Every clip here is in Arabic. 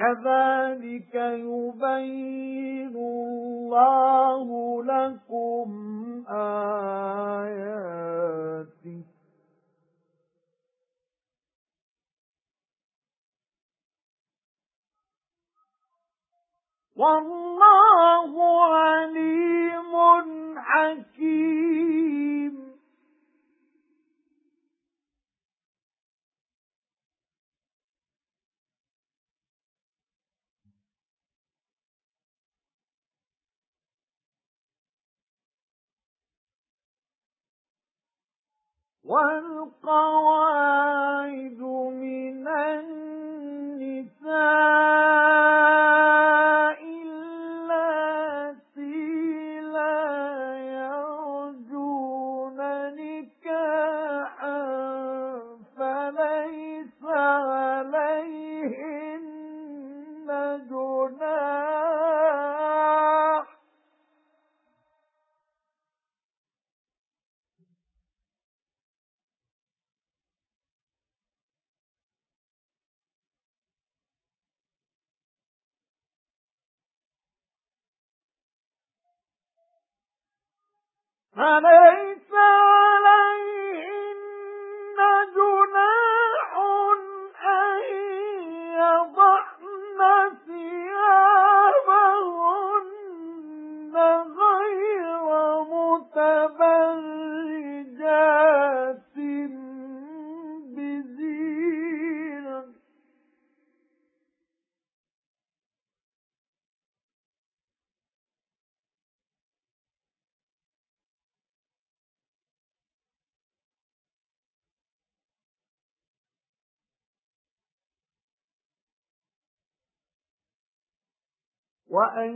كَذَلِكَ يُبَيِّنُ اللَّهُ لَكُمْ آيَاتِهِ. وَاللَّهُ وَالْقَوَاعِدُ 俺们。وَأَن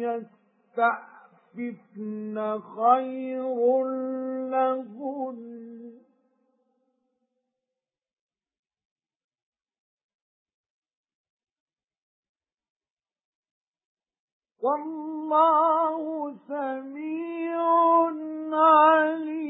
يَسْتَعْفِفْنَ خَيْرٌ لَّهُنَّ. وَاللَّهُ سَمِيعٌ عَلِيمٌ.